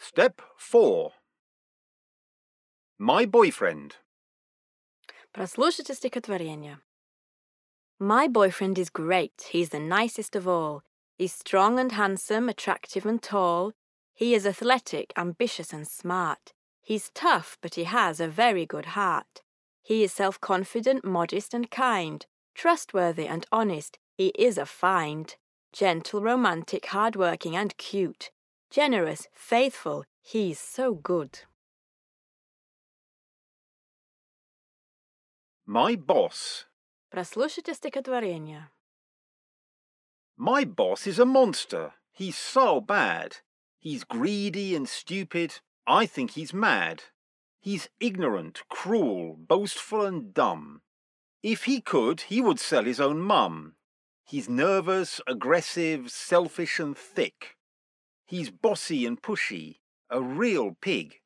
Step 4. My boyfriend. Прослушайте стихотворение. My boyfriend is great. He's the nicest of all. He's strong and handsome, attractive and tall. He is athletic, ambitious and smart. He's tough, but he has a very good heart. He is self confident, modest, and kind. Trustworthy and honest, he is a find. Gentle, romantic, hard working, and cute. Generous, faithful, he's so good. My boss. Прослушайте стихотворение. My boss is a monster. He's so bad. He's greedy and stupid. I think he's mad. He's ignorant, cruel, boastful, and dumb. If he could, he would sell his own mum. He's nervous, aggressive, selfish, and thick. He's bossy and pushy, a real pig.